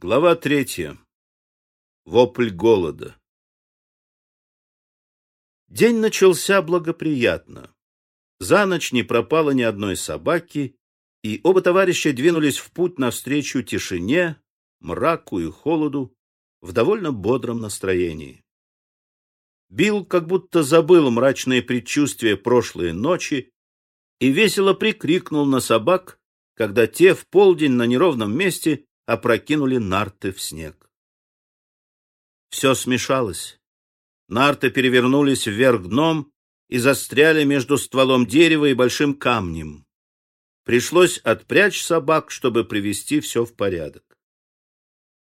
Глава третья. Вопль голода. День начался благоприятно. За ночь не пропало ни одной собаки, и оба товарища двинулись в путь навстречу тишине, мраку и холоду в довольно бодром настроении. Билл как будто забыл мрачные предчувствия прошлой ночи и весело прикрикнул на собак, когда те в полдень на неровном месте опрокинули нарты в снег. Все смешалось. Нарты перевернулись вверх дном и застряли между стволом дерева и большим камнем. Пришлось отпрячь собак, чтобы привести все в порядок.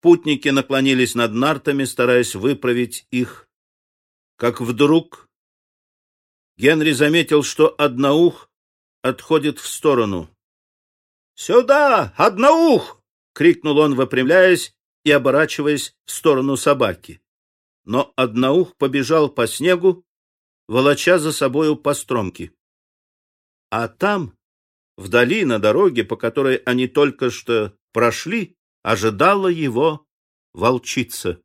Путники наклонились над нартами, стараясь выправить их. Как вдруг Генри заметил, что одноух отходит в сторону. «Сюда, одноух!» — крикнул он, выпрямляясь и оборачиваясь в сторону собаки. Но одноух побежал по снегу, волоча за собою постромки. А там, вдали на дороге, по которой они только что прошли, ожидала его волчица.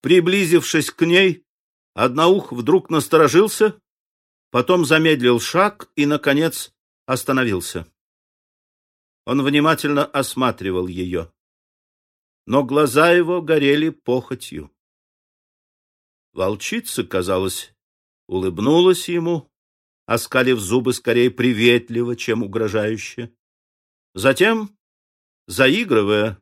Приблизившись к ней, одноух вдруг насторожился, потом замедлил шаг и, наконец, остановился. Он внимательно осматривал ее. Но глаза его горели похотью. Волчица, казалось, улыбнулась ему, оскалив зубы скорее приветливо, чем угрожающе. Затем, заигрывая,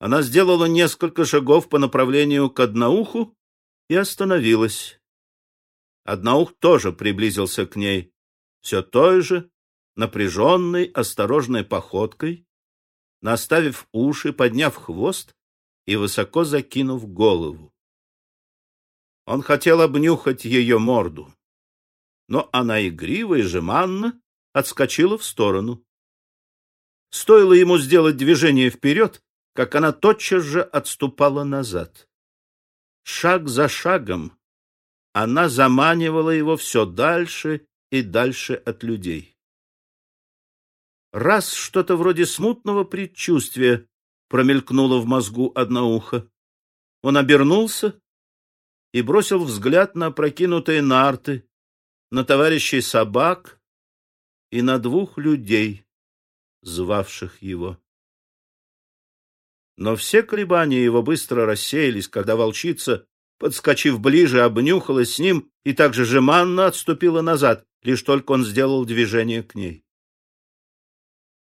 она сделала несколько шагов по направлению к одноуху и остановилась. Одноух тоже приблизился к ней, все той же напряженной, осторожной походкой, наставив уши, подняв хвост и высоко закинув голову. Он хотел обнюхать ее морду, но она игриво и жеманно отскочила в сторону. Стоило ему сделать движение вперед, как она тотчас же отступала назад. Шаг за шагом она заманивала его все дальше и дальше от людей. Раз что-то вроде смутного предчувствия промелькнуло в мозгу одноуха. Он обернулся и бросил взгляд на опрокинутые нарты, на товарищей собак и на двух людей, звавших его. Но все колебания его быстро рассеялись, когда волчица, подскочив ближе, обнюхалась с ним и также жеманно отступила назад, лишь только он сделал движение к ней.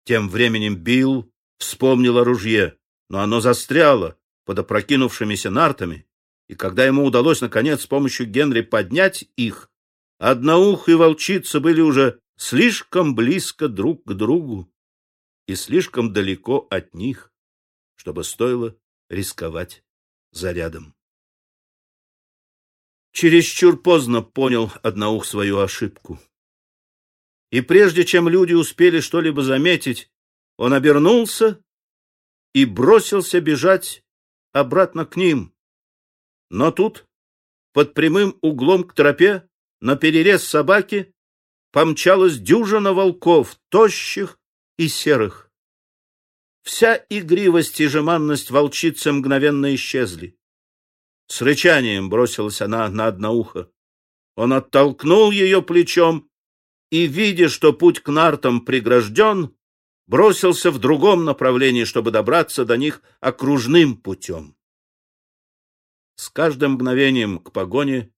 Тем временем Билл вспомнил о ружье, но оно застряло под опрокинувшимися нартами, и когда ему удалось, наконец, с помощью Генри поднять их, одноух и волчица были уже слишком близко друг к другу и слишком далеко от них, чтобы стоило рисковать зарядом. Чересчур поздно понял одноух свою ошибку. И прежде чем люди успели что-либо заметить, он обернулся и бросился бежать обратно к ним. Но тут, под прямым углом к тропе, на перерез собаки, помчалась дюжина волков, тощих и серых. Вся игривость и жеманность волчицы мгновенно исчезли. С рычанием бросилась она на одно ухо. Он оттолкнул ее плечом и, видя, что путь к нартам прегражден, бросился в другом направлении, чтобы добраться до них окружным путем. С каждым мгновением к погоне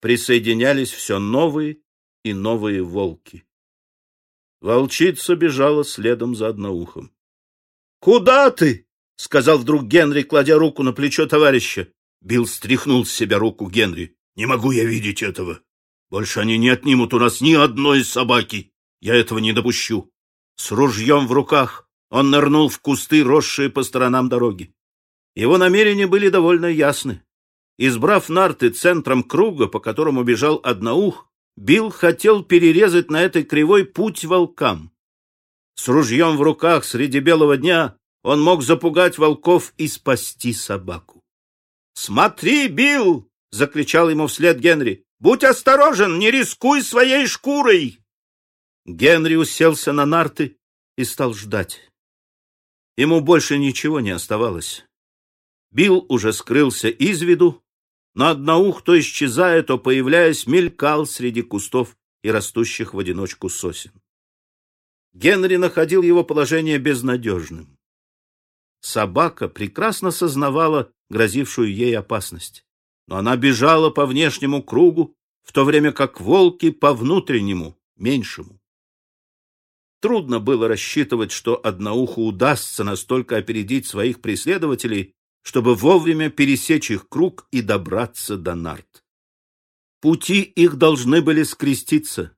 присоединялись все новые и новые волки. Волчица бежала следом за одноухом. — Куда ты? — сказал вдруг Генри, кладя руку на плечо товарища. Билл стряхнул с себя руку Генри. — Не могу я видеть этого. Больше они не отнимут у нас ни одной собаки. Я этого не допущу. С ружьем в руках он нырнул в кусты, росшие по сторонам дороги. Его намерения были довольно ясны. Избрав нарты центром круга, по которому бежал одноух, Билл хотел перерезать на этой кривой путь волкам. С ружьем в руках среди белого дня он мог запугать волков и спасти собаку. «Смотри, Билл!» — закричал ему вслед Генри. Будь осторожен, не рискуй своей шкурой!» Генри уселся на нарты и стал ждать. Ему больше ничего не оставалось. Билл уже скрылся из виду, но одноух, то исчезая, то появляясь, мелькал среди кустов и растущих в одиночку сосен. Генри находил его положение безнадежным. Собака прекрасно сознавала грозившую ей опасность, но она бежала по внешнему кругу, в то время как волки по внутреннему, меньшему. Трудно было рассчитывать, что одноуху удастся настолько опередить своих преследователей, чтобы вовремя пересечь их круг и добраться до нарт. Пути их должны были скреститься.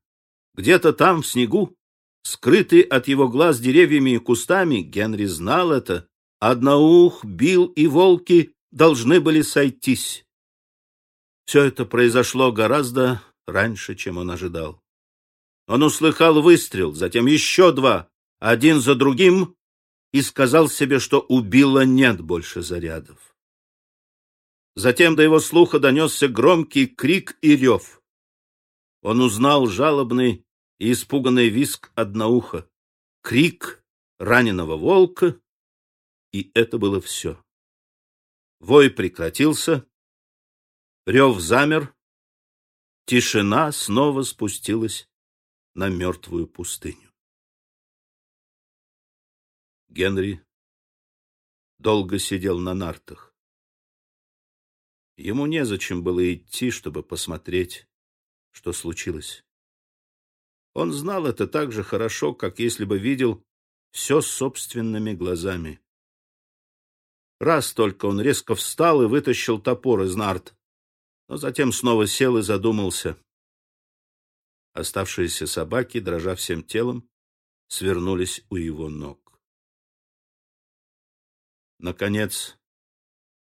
Где-то там, в снегу, скрытый от его глаз деревьями и кустами, Генри знал это, одноух, бил и волки должны были сойтись. Все это произошло гораздо раньше, чем он ожидал. Он услыхал выстрел, затем еще два, один за другим, и сказал себе, что у Билла нет больше зарядов. Затем до его слуха донесся громкий крик и рев. Он узнал жалобный и испуганный виск одноуха, крик раненого волка, и это было все. Вой прекратился, рев замер, тишина снова спустилась на мертвую пустыню. Генри долго сидел на нартах. Ему незачем было идти, чтобы посмотреть, что случилось. Он знал это так же хорошо, как если бы видел все собственными глазами. Раз только он резко встал и вытащил топор из нарт, но затем снова сел и задумался. Оставшиеся собаки, дрожа всем телом, свернулись у его ног. Наконец,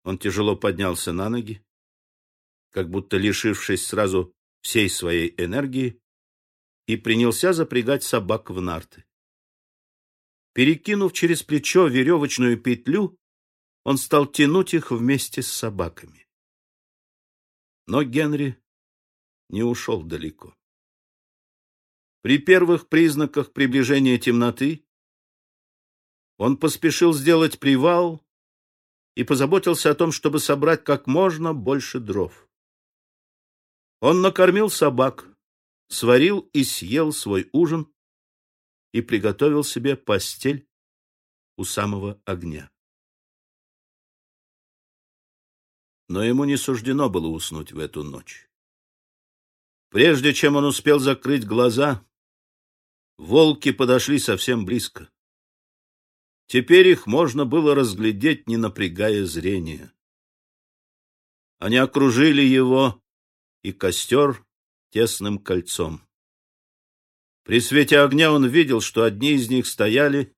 он тяжело поднялся на ноги, как будто лишившись сразу всей своей энергии, и принялся запрягать собак в нарты. Перекинув через плечо веревочную петлю, он стал тянуть их вместе с собаками. Но Генри не ушел далеко. При первых признаках приближения темноты он поспешил сделать привал и позаботился о том, чтобы собрать как можно больше дров. Он накормил собак, сварил и съел свой ужин и приготовил себе постель у самого огня. Но ему не суждено было уснуть в эту ночь. Прежде чем он успел закрыть глаза, Волки подошли совсем близко. Теперь их можно было разглядеть, не напрягая зрения. Они окружили его и костер тесным кольцом. При свете огня он видел, что одни из них стояли,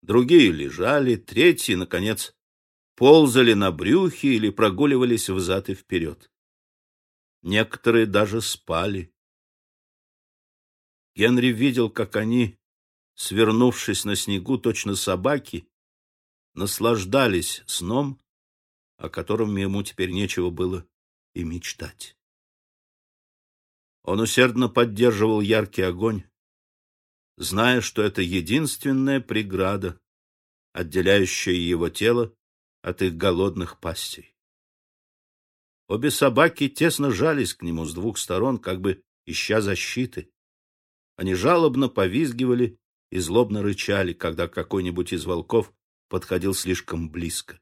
другие лежали, третьи, наконец, ползали на брюхе или прогуливались взад и вперед. Некоторые даже спали. Генри видел, как они, свернувшись на снегу, точно собаки, наслаждались сном, о котором ему теперь нечего было и мечтать. Он усердно поддерживал яркий огонь, зная, что это единственная преграда, отделяющая его тело от их голодных пастей. Обе собаки тесно жались к нему с двух сторон, как бы ища защиты. Они жалобно повизгивали и злобно рычали, когда какой-нибудь из волков подходил слишком близко.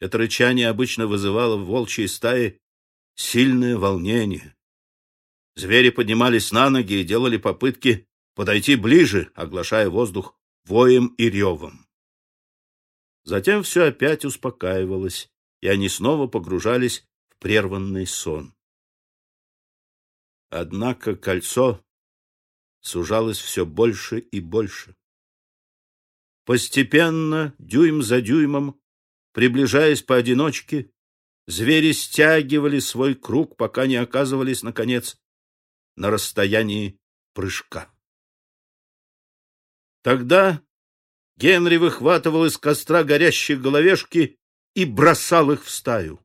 Это рычание обычно вызывало в волчьей стае сильное волнение. Звери поднимались на ноги и делали попытки подойти ближе, оглашая воздух воем и ревом. Затем все опять успокаивалось, и они снова погружались в прерванный сон. Однако кольцо сужалось все больше и больше. Постепенно, дюйм за дюймом, приближаясь поодиночке, звери стягивали свой круг, пока не оказывались, наконец, на расстоянии прыжка. Тогда Генри выхватывал из костра горящие головешки и бросал их в стаю.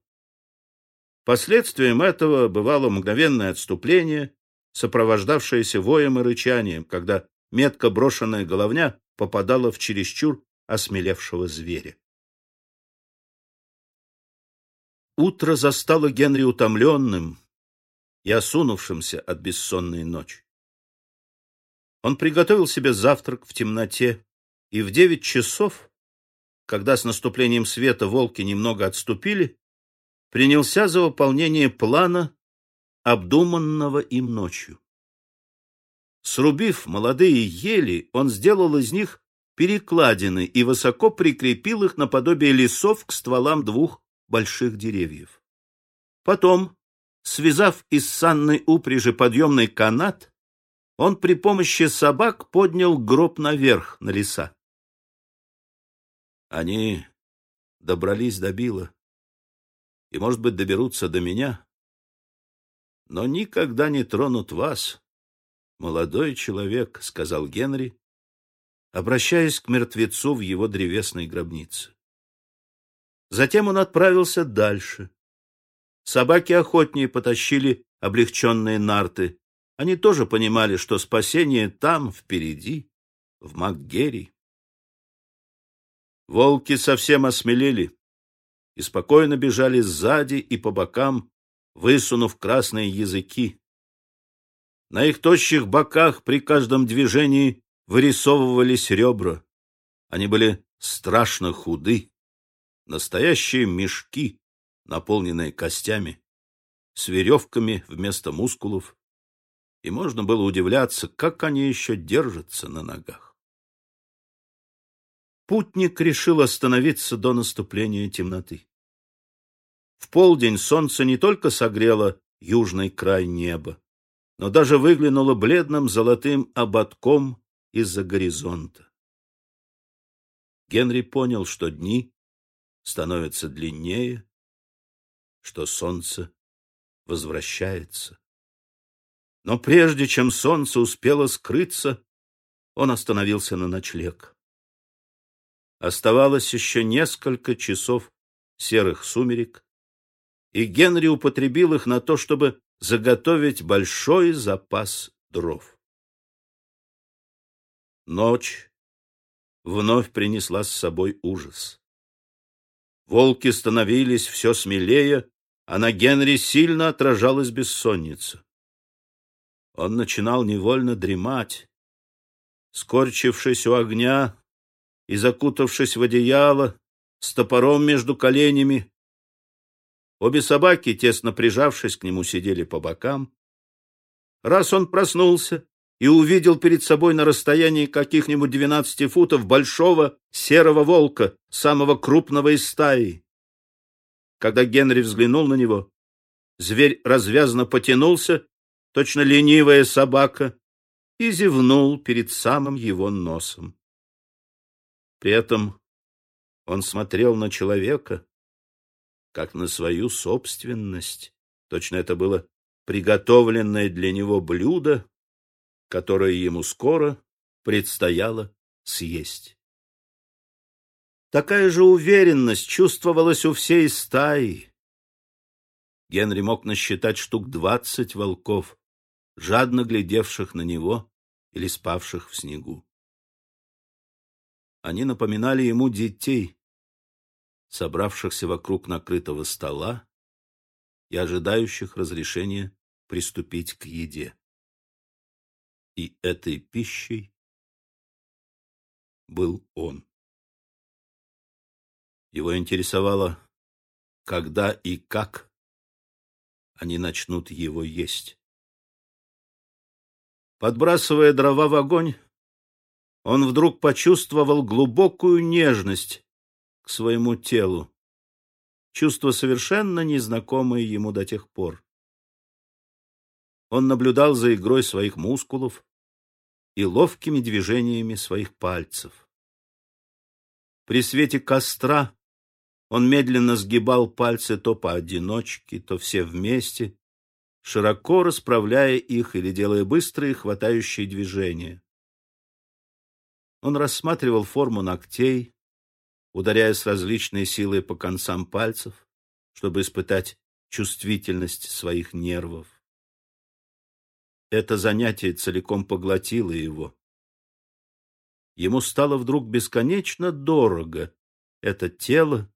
Последствием этого бывало мгновенное отступление сопровождавшееся воем и рычанием, когда метко брошенная головня попадала в чересчур осмелевшего зверя. Утро застало Генри утомленным и осунувшимся от бессонной ночи. Он приготовил себе завтрак в темноте, и в девять часов, когда с наступлением света волки немного отступили, принялся за выполнение плана, обдуманного им ночью. Срубив молодые ели, он сделал из них перекладины и высоко прикрепил их наподобие лесов к стволам двух больших деревьев. Потом, связав из санной упряжи подъемный канат, он при помощи собак поднял гроб наверх на леса. Они добрались до Била и, может быть, доберутся до меня, но никогда не тронут вас, молодой человек, — сказал Генри, обращаясь к мертвецу в его древесной гробнице. Затем он отправился дальше. Собаки охотнее потащили облегченные нарты. Они тоже понимали, что спасение там, впереди, в МакГерри. Волки совсем осмелели и спокойно бежали сзади и по бокам, высунув красные языки. На их тощих боках при каждом движении вырисовывались ребра. Они были страшно худы настоящие мешки, наполненные костями, с веревками вместо мускулов, и можно было удивляться, как они еще держатся на ногах. Путник решил остановиться до наступления темноты. В полдень солнце не только согрело южный край неба, но даже выглянуло бледным золотым ободком из-за горизонта. Генри понял, что дни становится длиннее, что солнце возвращается. Но прежде чем солнце успело скрыться, он остановился на ночлег. Оставалось еще несколько часов серых сумерек, и Генри употребил их на то, чтобы заготовить большой запас дров. Ночь вновь принесла с собой ужас. Волки становились все смелее, а на Генри сильно отражалась бессонница. Он начинал невольно дремать, скорчившись у огня и закутавшись в одеяло, с топором между коленями. Обе собаки, тесно прижавшись к нему, сидели по бокам. Раз он проснулся, и увидел перед собой на расстоянии каких-нибудь двенадцати футов большого серого волка, самого крупного из стаи. Когда Генри взглянул на него, зверь развязно потянулся, точно ленивая собака, и зевнул перед самым его носом. При этом он смотрел на человека, как на свою собственность. Точно это было приготовленное для него блюдо, которое ему скоро предстояло съесть. Такая же уверенность чувствовалась у всей стаи. Генри мог насчитать штук двадцать волков, жадно глядевших на него или спавших в снегу. Они напоминали ему детей, собравшихся вокруг накрытого стола и ожидающих разрешения приступить к еде и этой пищей был он. Его интересовало, когда и как они начнут его есть. Подбрасывая дрова в огонь, он вдруг почувствовал глубокую нежность к своему телу, чувство совершенно незнакомое ему до тех пор. Он наблюдал за игрой своих мускулов и ловкими движениями своих пальцев. При свете костра он медленно сгибал пальцы то поодиночке, то все вместе, широко расправляя их или делая быстрые хватающие движения. Он рассматривал форму ногтей, ударяя с различной силой по концам пальцев, чтобы испытать чувствительность своих нервов. Это занятие целиком поглотило его. ему стало вдруг бесконечно дорого это тело,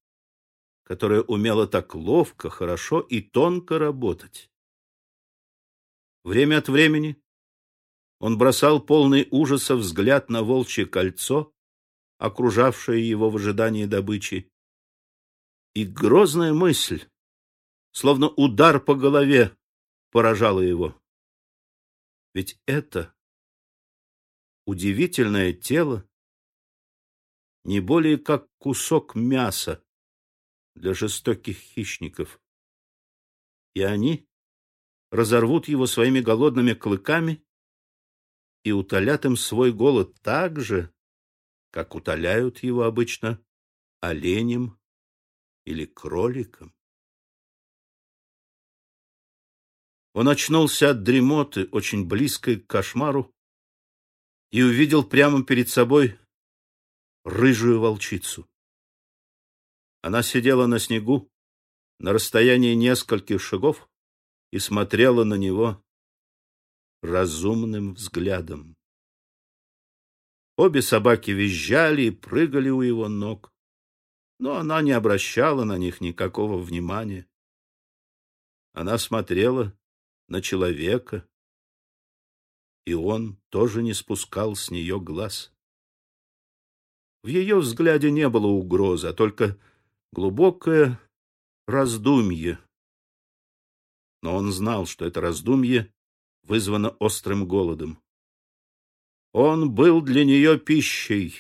которое умело так ловко, хорошо и тонко работать. Время от времени он бросал полный ужаса взгляд на волчье кольцо, окружавшее его в ожидании добычи, и грозная мысль, словно удар по голове, поражала его. Ведь это удивительное тело не более как кусок мяса для жестоких хищников. И они разорвут его своими голодными клыками и утолят им свой голод так же, как утоляют его обычно оленем или кроликом. Он очнулся от дремоты, очень близкой к кошмару, и увидел прямо перед собой рыжую волчицу. Она сидела на снегу на расстоянии нескольких шагов и смотрела на него разумным взглядом. Обе собаки визжали и прыгали у его ног, но она не обращала на них никакого внимания. Она смотрела на человека, и он тоже не спускал с нее глаз. В ее взгляде не было угрозы, а только глубокое раздумье. Но он знал, что это раздумье вызвано острым голодом. Он был для нее пищей,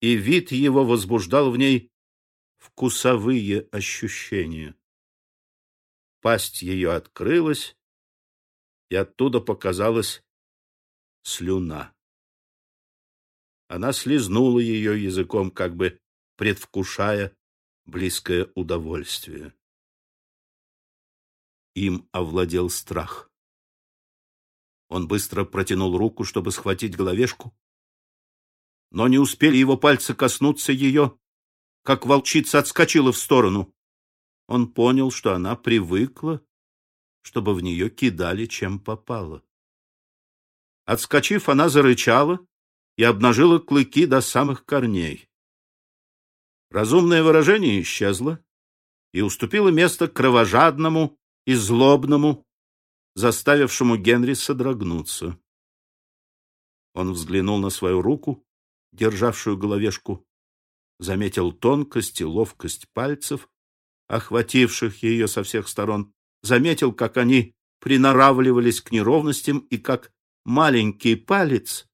и вид его возбуждал в ней вкусовые ощущения. Пасть ее открылась, и оттуда показалась слюна. Она слезнула ее языком, как бы предвкушая близкое удовольствие. Им овладел страх. Он быстро протянул руку, чтобы схватить головешку, но не успели его пальцы коснуться ее, как волчица отскочила в сторону. Он понял, что она привыкла, чтобы в нее кидали, чем попало. Отскочив, она зарычала и обнажила клыки до самых корней. Разумное выражение исчезло и уступило место кровожадному и злобному, заставившему Генри содрогнуться. Он взглянул на свою руку, державшую головешку, заметил тонкость и ловкость пальцев, охвативших ее со всех сторон, заметил, как они приноравливались к неровностям и как маленький палец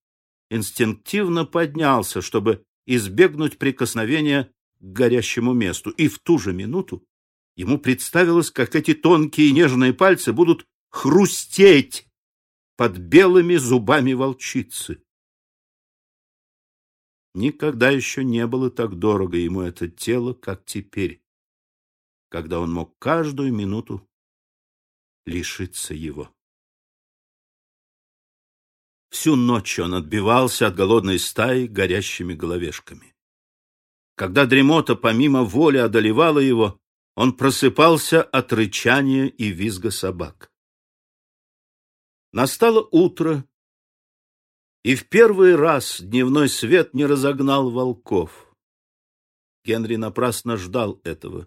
инстинктивно поднялся, чтобы избегнуть прикосновения к горящему месту, и в ту же минуту ему представилось, как эти тонкие нежные пальцы будут хрустеть под белыми зубами волчицы. Никогда еще не было так дорого ему это тело, как теперь, когда он мог каждую минуту лишиться его. Всю ночь он отбивался от голодной стаи горящими головешками. Когда дремота помимо воли одолевала его, он просыпался от рычания и визга собак. Настало утро, и в первый раз дневной свет не разогнал волков. Генри напрасно ждал этого.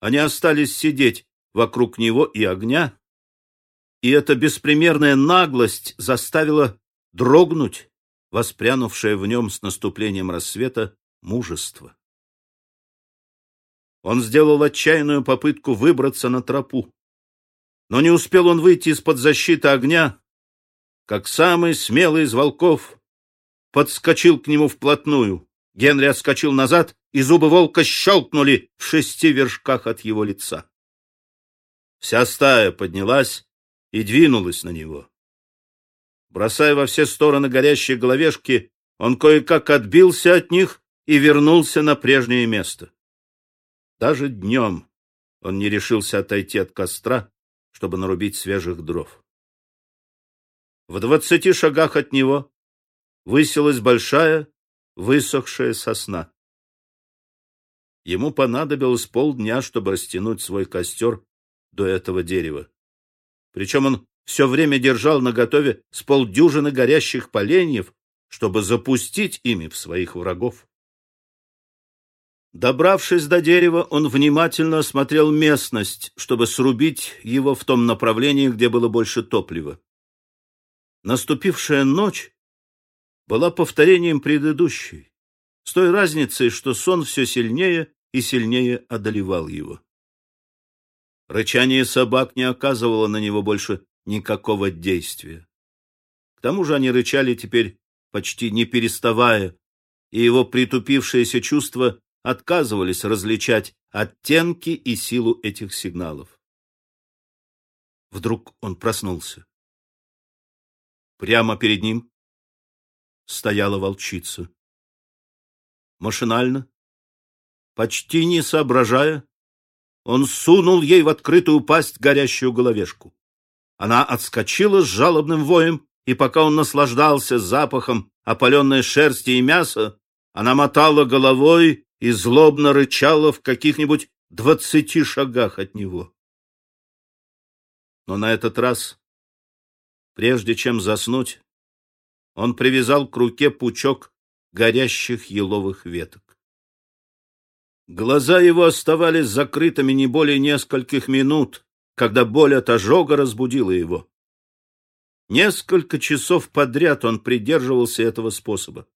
Они остались сидеть вокруг него и огня, и эта беспримерная наглость заставила дрогнуть воспрянувшее в нем с наступлением рассвета мужество. Он сделал отчаянную попытку выбраться на тропу. Но не успел он выйти из-под защиты огня, как самый смелый из волков подскочил к нему вплотную. Генри отскочил назад, и зубы волка щелкнули в шести вершках от его лица. Вся стая поднялась и двинулась на него. Бросая во все стороны горящие головешки, он кое-как отбился от них и вернулся на прежнее место. Даже днем он не решился отойти от костра, чтобы нарубить свежих дров. В двадцати шагах от него высилась большая, высохшая сосна. Ему понадобилось полдня, чтобы растянуть свой костер до этого дерева. Причем он все время держал наготове с полдюжины горящих поленьев, чтобы запустить ими в своих врагов. Добравшись до дерева, он внимательно осмотрел местность, чтобы срубить его в том направлении, где было больше топлива. Наступившая ночь была повторением предыдущей, с той разницей, что сон все сильнее и сильнее одолевал его. Рычание собак не оказывало на него больше никакого действия. К тому же они рычали теперь почти не переставая, и его притупившееся чувство отказывались различать оттенки и силу этих сигналов. Вдруг он проснулся. Прямо перед ним стояла волчица. Машинально, почти не соображая, он сунул ей в открытую пасть горящую головешку. Она отскочила с жалобным воем, и пока он наслаждался запахом опаленной шерсти и мяса, она мотала головой и злобно рычала в каких-нибудь двадцати шагах от него. Но на этот раз, прежде чем заснуть, он привязал к руке пучок горящих еловых веток. Глаза его оставались закрытыми не более нескольких минут, когда боль от ожога разбудила его. Несколько часов подряд он придерживался этого способа.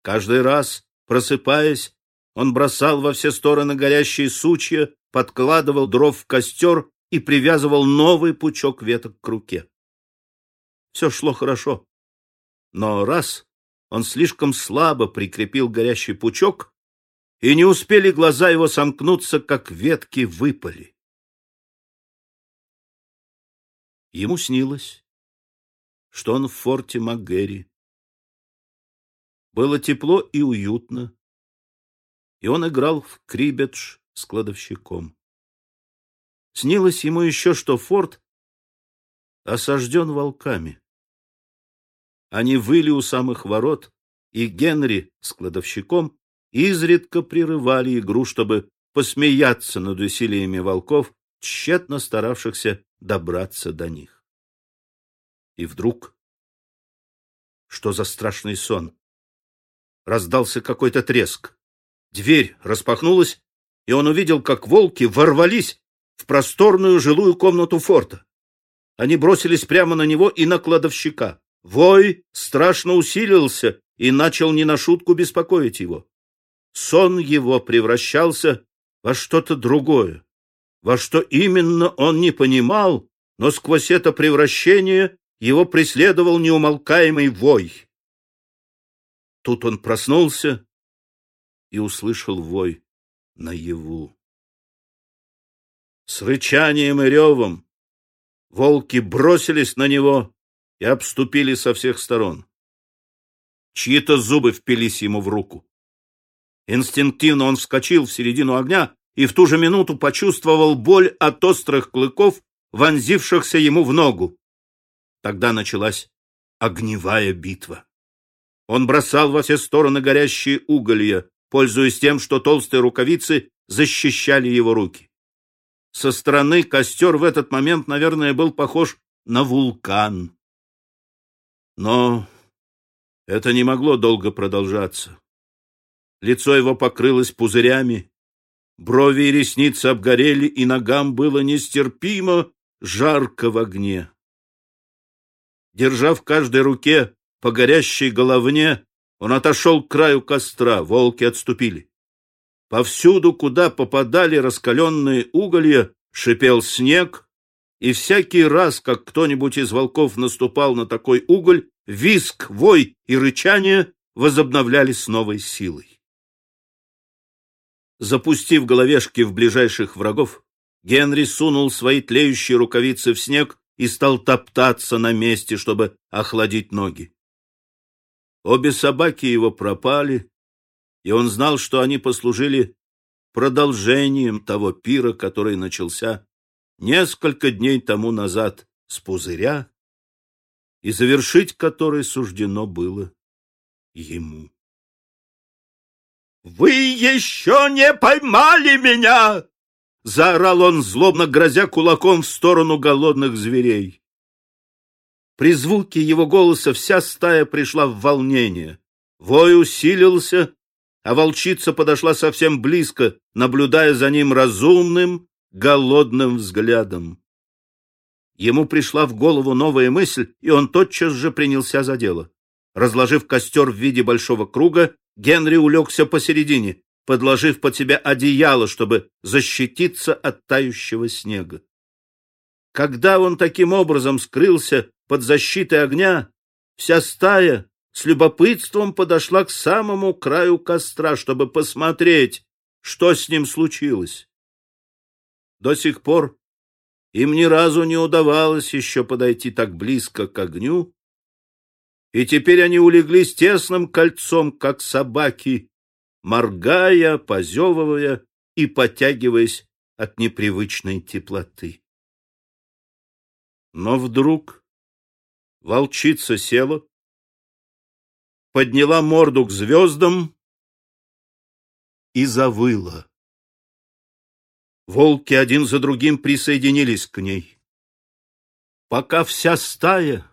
Каждый раз, просыпаясь, он бросал во все стороны горящие сучья, подкладывал дров в костер и привязывал новый пучок веток к руке. Все шло хорошо. Но раз он слишком слабо прикрепил горящий пучок, и не успели глаза его сомкнуться, как ветки выпали. Ему снилось, что он в форте МакГерри. Было тепло и уютно и он играл в крибедж с кладовщиком. Снилось ему еще, что форт осажден волками. Они выли у самых ворот, и Генри с кладовщиком изредка прерывали игру, чтобы посмеяться над усилиями волков, тщетно старавшихся добраться до них. И вдруг... Что за страшный сон? Раздался какой-то треск. Дверь распахнулась, и он увидел, как волки ворвались в просторную жилую комнату форта. Они бросились прямо на него и на кладовщика. Вой страшно усилился и начал не на шутку беспокоить его. Сон его превращался во что-то другое. Во что именно он не понимал, но сквозь это превращение его преследовал неумолкаемый вой. Тут он проснулся и услышал вой наяву. С рычанием и ревом волки бросились на него и обступили со всех сторон. Чьи-то зубы впились ему в руку. Инстинктивно он вскочил в середину огня и в ту же минуту почувствовал боль от острых клыков, вонзившихся ему в ногу. Тогда началась огневая битва. Он бросал во все стороны горящие уголья, пользуясь тем, что толстые рукавицы защищали его руки. Со стороны костер в этот момент, наверное, был похож на вулкан. Но это не могло долго продолжаться. Лицо его покрылось пузырями, брови и ресницы обгорели, и ногам было нестерпимо жарко в огне. Держа в каждой руке по горящей головне, он отошел к краю костра, волки отступили. Повсюду, куда попадали раскаленные уголья, шипел снег, и всякий раз, как кто-нибудь из волков наступал на такой уголь, виск, вой и рычание возобновлялись с новой силой. Запустив головешки в ближайших врагов, Генри сунул свои тлеющие рукавицы в снег и стал топтаться на месте, чтобы охладить ноги. Обе собаки его пропали, и он знал, что они послужили продолжением того пира, который начался несколько дней тому назад с пузыря, и завершить который суждено было ему. «Вы еще не поймали меня!» — заорал он, злобно грозя кулаком в сторону голодных зверей. При звуке его голоса вся стая пришла в волнение. Вой усилился, а волчица подошла совсем близко, наблюдая за ним разумным, голодным взглядом. Ему пришла в голову новая мысль, и он тотчас же принялся за дело. Разложив костер в виде большого круга, Генри улегся посередине, подложив под себя одеяло, чтобы защититься от тающего снега. Когда он таким образом скрылся под защитой огня, вся стая с любопытством подошла к самому краю костра, чтобы посмотреть, что с ним случилось. До сих пор им ни разу не удавалось еще подойти так близко к огню, и теперь они улеглись тесным кольцом, как собаки, моргая, позевывая и потягиваясь от непривычной теплоты. Но вдруг волчица села, подняла морду к звездам и завыла. Волки один за другим присоединились к ней. Пока вся стая,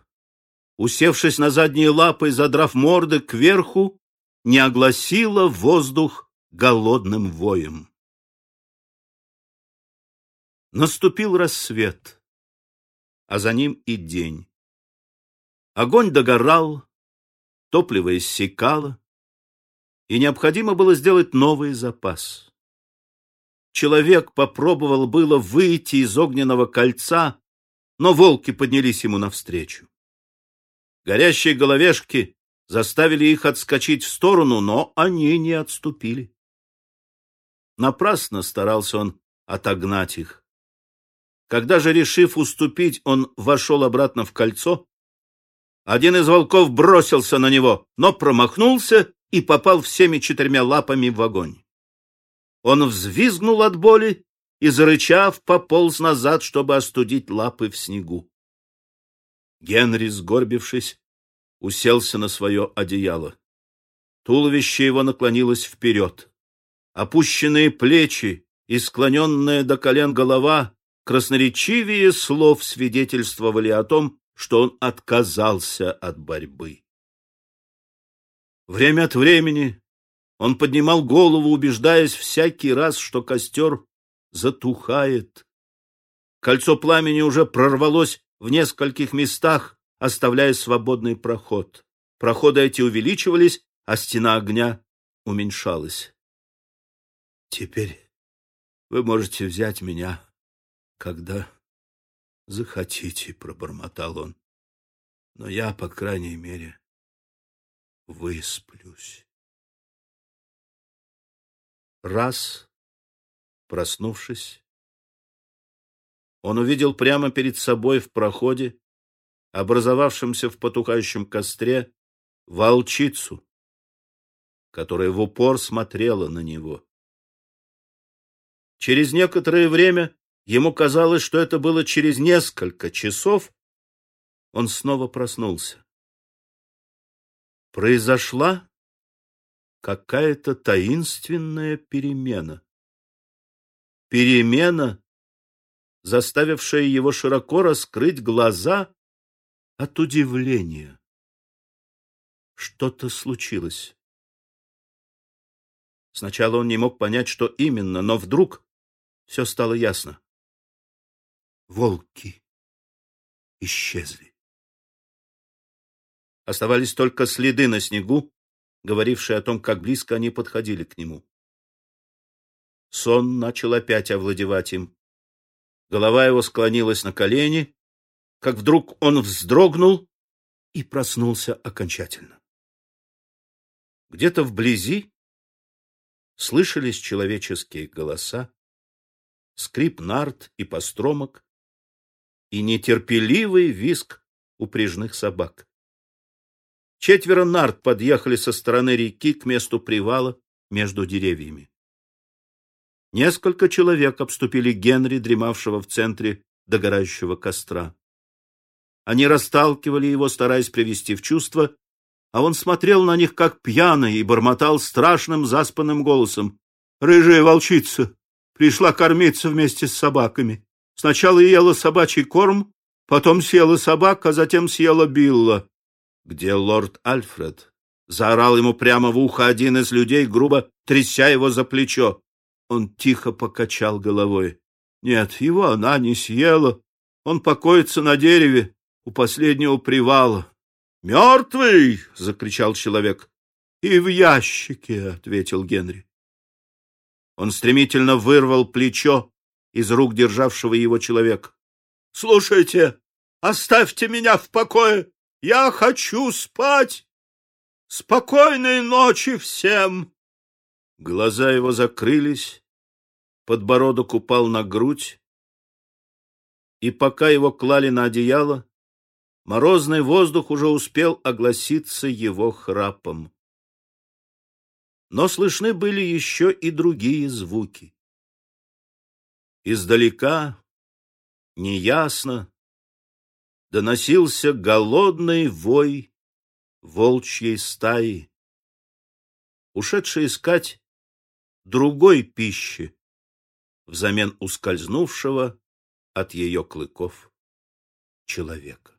усевшись на задние лапы и задрав морды кверху, не огласила воздух голодным воем. Наступил рассвет, а за ним и день. Огонь догорал, топливо иссякало, и необходимо было сделать новый запас. Человек попробовал было выйти из огненного кольца, но волки поднялись ему навстречу. Горящие головешки заставили их отскочить в сторону, но они не отступили. Напрасно старался он отогнать их. Когда же, решив уступить, он вошел обратно в кольцо, один из волков бросился на него, но промахнулся и попал всеми четырьмя лапами в огонь. Он взвизгнул от боли и, зарычав, пополз назад, чтобы остудить лапы в снегу. Генри, сгорбившись, уселся на свое одеяло. Туловище его наклонилось вперед. Опущенные плечи и склоненная до колен голова красноречивее слов свидетельствовали о том, что он отказался от борьбы. Время от времени он поднимал голову, убеждаясь всякий раз, что костер затухает. Кольцо пламени уже прорвалось в нескольких местах, оставляя свободный проход. Проходы эти увеличивались, а стена огня уменьшалась. Теперь вы можете взять меня, когда захотите, пробормотал он. Но я, по крайней мере, высплюсь. Раз, проснувшись, он увидел прямо перед собой в проходе образовавшемся в потухающем костре, волчицу, которая в упор смотрела на него. Через некоторое время ему казалось, что это было через несколько часов, он снова проснулся. Произошла какая-то таинственная перемена. Перемена, заставившая его широко раскрыть глаза от удивления. Что-то случилось. Сначала он не мог понять, что именно, но вдруг все стало ясно. Волки исчезли. Оставались только следы на снегу, говорившие о том, как близко они подходили к нему. Сон начал опять овладевать им. Голова его склонилась на колени, как вдруг он вздрогнул и проснулся окончательно. Где-то вблизи слышались человеческие голоса, скрип нарт и постромок и нетерпеливый визг упряжных собак. Четверо нарт подъехали со стороны реки к месту привала между деревьями. Несколько человек обступили Генри, дремавшего в центре догорающего костра. Они расталкивали его, стараясь привести в чувство, а он смотрел на них как пьяный и бормотал страшным заспанным голосом: "Рыжая волчица пришла кормиться вместе с собаками. Сначала ела собачий корм, потом съела собак, а затем съела Билла. Где лорд Альфред? Заорал ему прямо в ухо один из людей, грубо тряся его за плечо. Он тихо покачал головой. Нет, его она не съела. Он покоится на дереве у последнего привала. «Мертвый!» — закричал человек. «И в ящике!» — ответил Генри. Он стремительно вырвал плечо из рук державшего его человека. «Слушайте, оставьте меня в покое! Я хочу спать! Спокойной ночи всем!» Глаза его закрылись, подбородок упал на грудь, и пока его клали на одеяло, морозный воздух уже успел огласиться его храпом. Но слышны были еще и другие звуки. Издалека, неясно, доносился голодный вой волчьей стаи, ушедшей искать другой пищи взамен ускользнувшего от ее клыков человека.